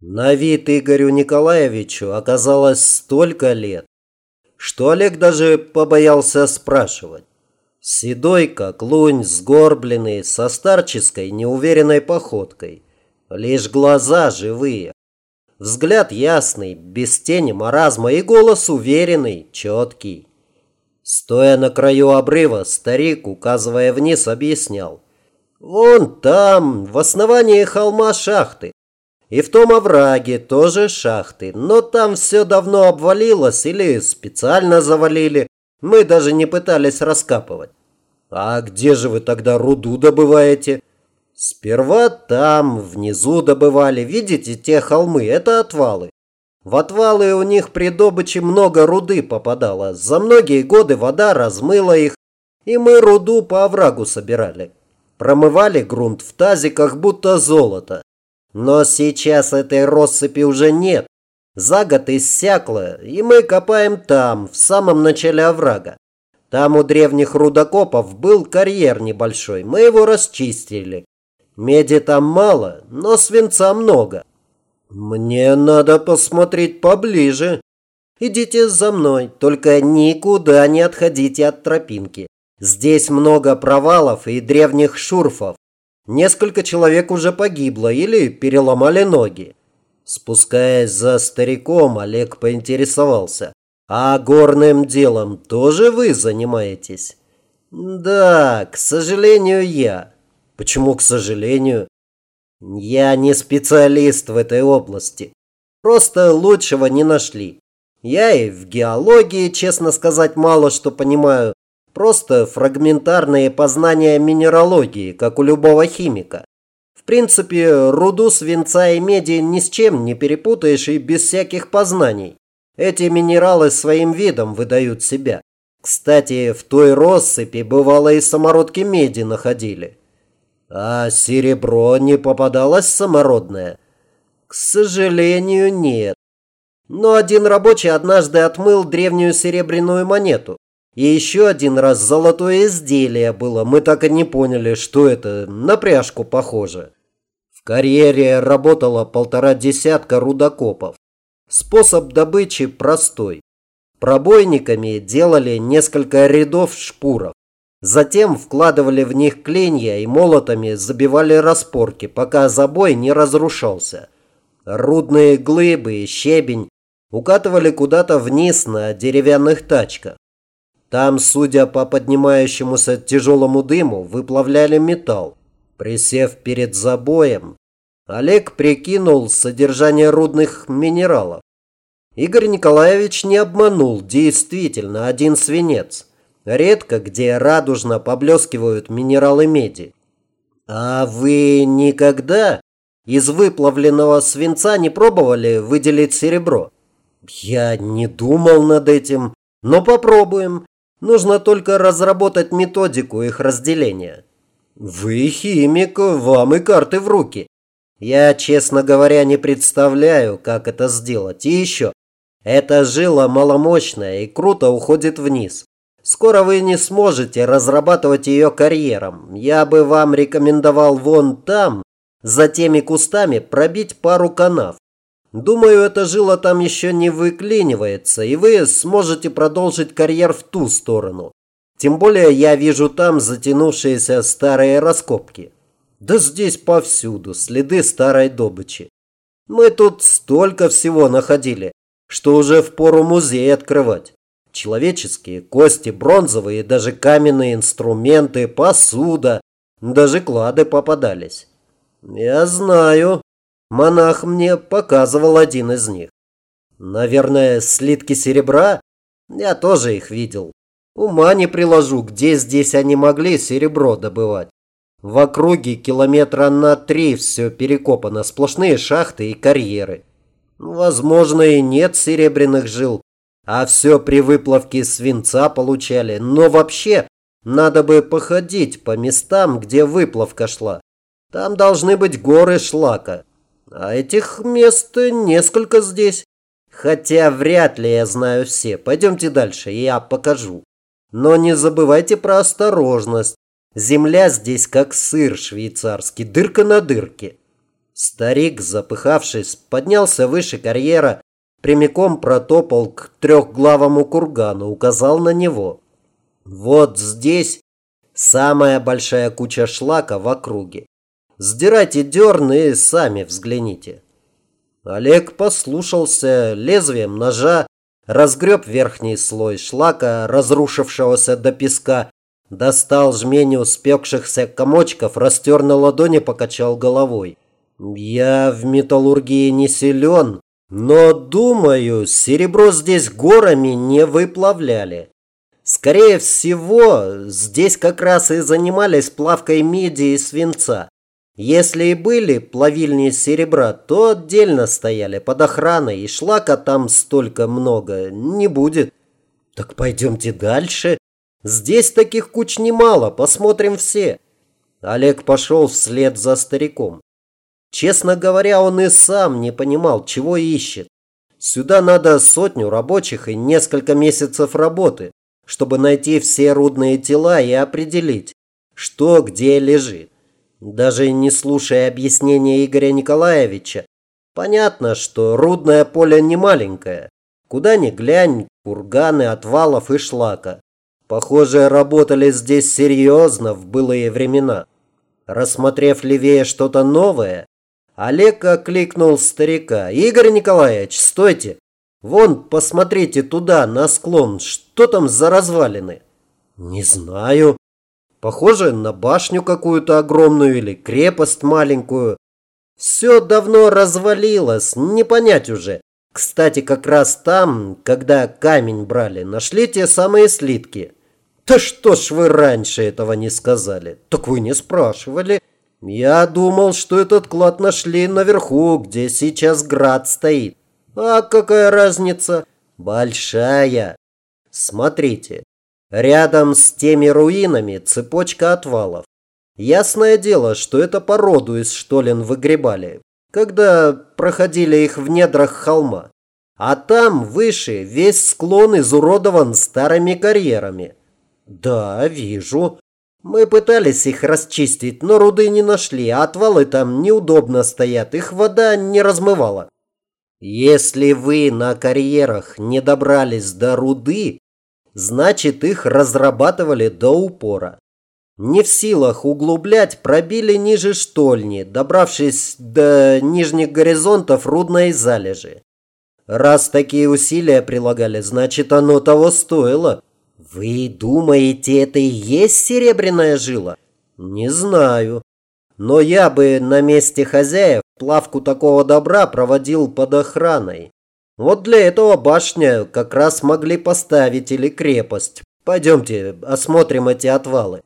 На вид Игорю Николаевичу оказалось столько лет, что Олег даже побоялся спрашивать. Седой, как лунь, сгорбленный, со старческой, неуверенной походкой. Лишь глаза живые. Взгляд ясный, без тени маразма и голос уверенный, четкий. Стоя на краю обрыва, старик, указывая вниз, объяснял. Вон там, в основании холма шахты. И в том овраге тоже шахты, но там все давно обвалилось или специально завалили. Мы даже не пытались раскапывать. А где же вы тогда руду добываете? Сперва там, внизу добывали. Видите, те холмы, это отвалы. В отвалы у них при добыче много руды попадало. За многие годы вода размыла их, и мы руду по оврагу собирали. Промывали грунт в тазиках, будто золото. Но сейчас этой россыпи уже нет. За год иссякло, и мы копаем там, в самом начале оврага. Там у древних рудокопов был карьер небольшой, мы его расчистили. Меди там мало, но свинца много. Мне надо посмотреть поближе. Идите за мной, только никуда не отходите от тропинки. Здесь много провалов и древних шурфов. Несколько человек уже погибло или переломали ноги. Спускаясь за стариком, Олег поинтересовался. «А горным делом тоже вы занимаетесь?» «Да, к сожалению, я». «Почему к сожалению?» «Я не специалист в этой области. Просто лучшего не нашли. Я и в геологии, честно сказать, мало что понимаю. Просто фрагментарные познания минералогии, как у любого химика. В принципе, руду свинца и меди ни с чем не перепутаешь и без всяких познаний. Эти минералы своим видом выдают себя. Кстати, в той россыпи бывало и самородки меди находили. А серебро не попадалось самородное? К сожалению, нет. Но один рабочий однажды отмыл древнюю серебряную монету. И еще один раз золотое изделие было. Мы так и не поняли, что это. На пряжку похоже. В карьере работало полтора десятка рудокопов. Способ добычи простой. Пробойниками делали несколько рядов шпуров. Затем вкладывали в них клинья и молотами забивали распорки, пока забой не разрушался. Рудные глыбы и щебень укатывали куда-то вниз на деревянных тачках. Там, судя по поднимающемуся тяжелому дыму, выплавляли металл. Присев перед забоем, Олег прикинул содержание рудных минералов. Игорь Николаевич не обманул, действительно, один свинец. Редко где радужно поблескивают минералы меди. А вы никогда из выплавленного свинца не пробовали выделить серебро? Я не думал над этим, но попробуем. Нужно только разработать методику их разделения. Вы химик, вам и карты в руки. Я, честно говоря, не представляю, как это сделать. И еще, эта жила маломощная и круто уходит вниз. Скоро вы не сможете разрабатывать ее карьером. Я бы вам рекомендовал вон там, за теми кустами, пробить пару канав. Думаю, эта жила там еще не выклинивается, и вы сможете продолжить карьер в ту сторону. Тем более я вижу там затянувшиеся старые раскопки. Да здесь повсюду следы старой добычи. Мы тут столько всего находили, что уже в пору музей открывать. Человеческие кости, бронзовые, даже каменные инструменты, посуда, даже клады попадались. Я знаю, Монах мне показывал один из них. Наверное, слитки серебра? Я тоже их видел. Ума не приложу, где здесь они могли серебро добывать. В округе километра на три все перекопано, сплошные шахты и карьеры. Возможно, и нет серебряных жил, а все при выплавке свинца получали. Но вообще, надо бы походить по местам, где выплавка шла. Там должны быть горы шлака. А этих мест несколько здесь. Хотя вряд ли я знаю все. Пойдемте дальше, я покажу. Но не забывайте про осторожность. Земля здесь как сыр швейцарский, дырка на дырке. Старик, запыхавшись, поднялся выше карьера, прямиком протопал к трехглавому кургану, указал на него. Вот здесь самая большая куча шлака в округе. Сдирайте дерн и сами взгляните. Олег послушался лезвием ножа, разгреб верхний слой шлака, разрушившегося до песка, достал жменю спекшихся комочков, растер на ладони, покачал головой. Я в металлургии не силен, но, думаю, серебро здесь горами не выплавляли. Скорее всего, здесь как раз и занимались плавкой меди и свинца. Если и были плавильни серебра, то отдельно стояли под охраной, и шлака там столько много не будет. Так пойдемте дальше. Здесь таких куч немало, посмотрим все. Олег пошел вслед за стариком. Честно говоря, он и сам не понимал, чего ищет. Сюда надо сотню рабочих и несколько месяцев работы, чтобы найти все рудные тела и определить, что где лежит. Даже не слушая объяснения Игоря Николаевича, понятно, что рудное поле не маленькое. Куда ни глянь, курганы, отвалов и шлака. Похоже, работали здесь серьезно в былые времена. Рассмотрев левее что-то новое, Олег окликнул старика. «Игорь Николаевич, стойте! Вон, посмотрите туда, на склон. Что там за развалины?» «Не знаю. Похоже на башню какую-то огромную или крепость маленькую. Все давно развалилось, не понять уже. Кстати, как раз там, когда камень брали, нашли те самые слитки». «Да что ж вы раньше этого не сказали? Так вы не спрашивали». Я думал, что этот клад нашли наверху, где сейчас град стоит. А какая разница? Большая. Смотрите, рядом с теми руинами цепочка отвалов. Ясное дело, что это породу из штолен выгребали, когда проходили их в недрах холма. А там, выше, весь склон изуродован старыми карьерами. Да, вижу. Мы пытались их расчистить, но руды не нашли, а отвалы там неудобно стоят, их вода не размывала. Если вы на карьерах не добрались до руды, значит их разрабатывали до упора. Не в силах углублять, пробили ниже штольни, добравшись до нижних горизонтов рудной залежи. Раз такие усилия прилагали, значит оно того стоило. Вы думаете, это и есть серебряная жила? Не знаю. Но я бы на месте хозяев плавку такого добра проводил под охраной. Вот для этого башня как раз могли поставить или крепость. Пойдемте осмотрим эти отвалы.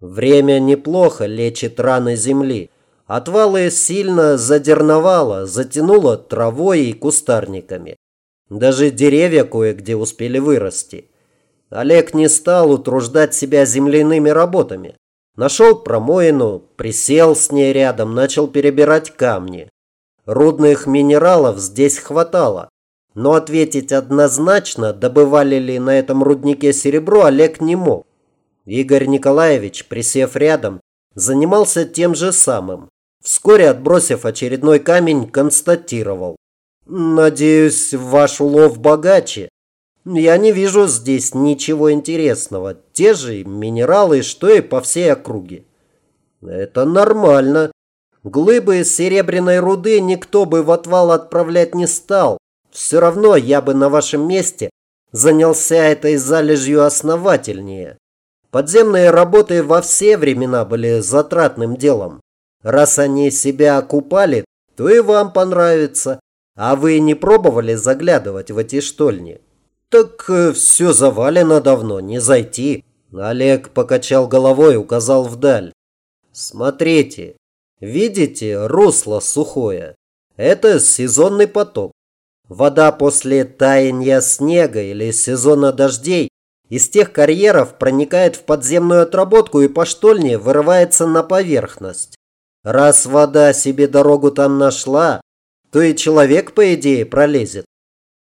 Время неплохо лечит раны земли. Отвалы сильно задерновало, затянуло травой и кустарниками. Даже деревья кое-где успели вырасти. Олег не стал утруждать себя земляными работами. Нашел промоину, присел с ней рядом, начал перебирать камни. Рудных минералов здесь хватало. Но ответить однозначно, добывали ли на этом руднике серебро, Олег не мог. Игорь Николаевич, присев рядом, занимался тем же самым. Вскоре, отбросив очередной камень, констатировал. «Надеюсь, ваш улов богаче. Я не вижу здесь ничего интересного. Те же минералы, что и по всей округе. Это нормально. Глыбы серебряной руды никто бы в отвал отправлять не стал. Все равно я бы на вашем месте занялся этой залежью основательнее. Подземные работы во все времена были затратным делом. Раз они себя окупали, то и вам понравится. А вы не пробовали заглядывать в эти штольни? «Так э, все завалено давно, не зайти». Олег покачал головой и указал вдаль. «Смотрите, видите, русло сухое. Это сезонный поток. Вода после таяния снега или сезона дождей из тех карьеров проникает в подземную отработку и по штольне вырывается на поверхность. Раз вода себе дорогу там нашла, то и человек, по идее, пролезет.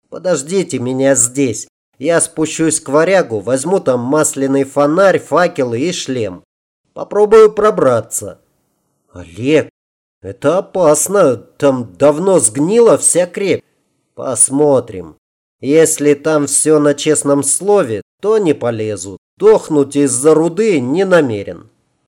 Подождите меня здесь. Я спущусь к варягу, возьму там масляный фонарь, факелы и шлем. Попробую пробраться. Олег, Это опасно, там давно сгнила вся крепь. Посмотрим. Если там все на честном слове, то не полезу. Дохнуть из-за руды не намерен.